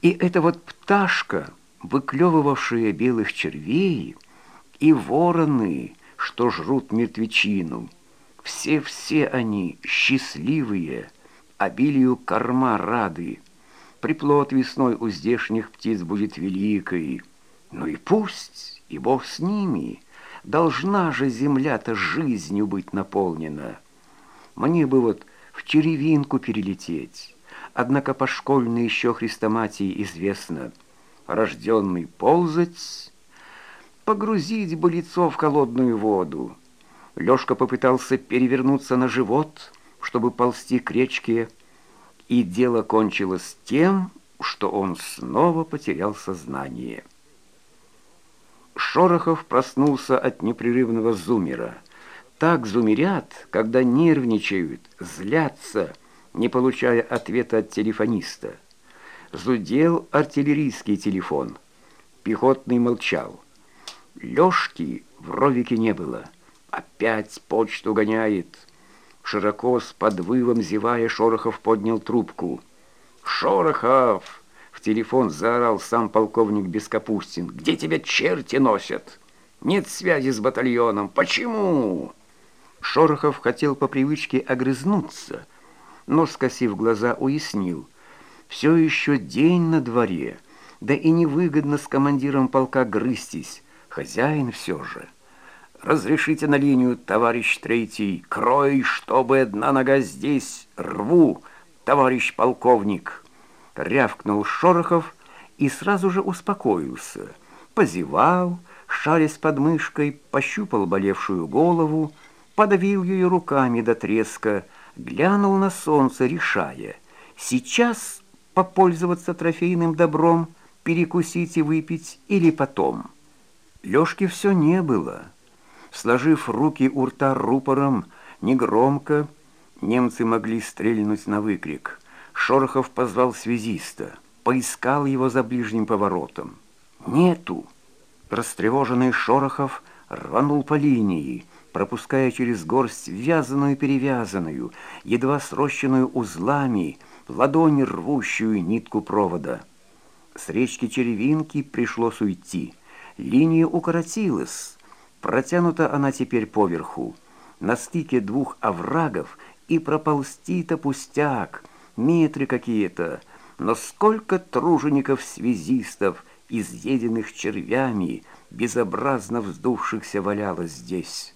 И эта вот пташка, выклевывавшая белых червей, и вороны, что жрут мертвечину, все-все они счастливые, обилию корма рады. Приплод весной у здешних птиц будет великой. Ну и пусть, и Бог с ними. Должна же земля-то жизнью быть наполнена. Мне бы вот в черевинку перелететь. Однако по школьной еще хрестоматии известно. Рожденный ползать, погрузить бы лицо в холодную воду. Лёшка попытался перевернуться на живот, чтобы ползти к речке, и дело кончилось тем, что он снова потерял сознание. Шорохов проснулся от непрерывного зумера. Так зумерят, когда нервничают, злятся, не получая ответа от телефониста. Зудел артиллерийский телефон. Пехотный молчал. Лёшки в ровике не было. Опять почту гоняет. Широко с подвывом зевая, Шорохов поднял трубку. «Шорохов!» — в телефон заорал сам полковник Бескапустин. «Где тебя черти носят? Нет связи с батальоном. Почему?» Шорохов хотел по привычке огрызнуться, но, скосив глаза, уяснил. «Все еще день на дворе, да и невыгодно с командиром полка грызтись. Хозяин все же». «Разрешите на линию, товарищ третий. Крой, чтобы одна нога здесь. Рву, товарищ полковник!» Рявкнул Шорохов и сразу же успокоился. Позевал, шарясь под мышкой, пощупал болевшую голову, подавил ее руками до треска, глянул на солнце, решая, сейчас попользоваться трофейным добром, перекусить и выпить или потом. Лёшки все не было сложив руки у рта рупором, негромко, немцы могли стрельнуть на выкрик. Шорохов позвал связиста, поискал его за ближним поворотом. «Нету!» Растревоженный Шорохов рванул по линии, пропуская через горсть вязаную-перевязанную, едва срощенную узлами, ладони рвущую нитку провода. С речки Черевинки пришлось уйти. Линия укоротилась, Протянута она теперь поверху, на стыке двух оврагов, и проползти-то пустяк, метры какие-то, но сколько тружеников-связистов, изъеденных червями, безобразно вздувшихся валялось здесь».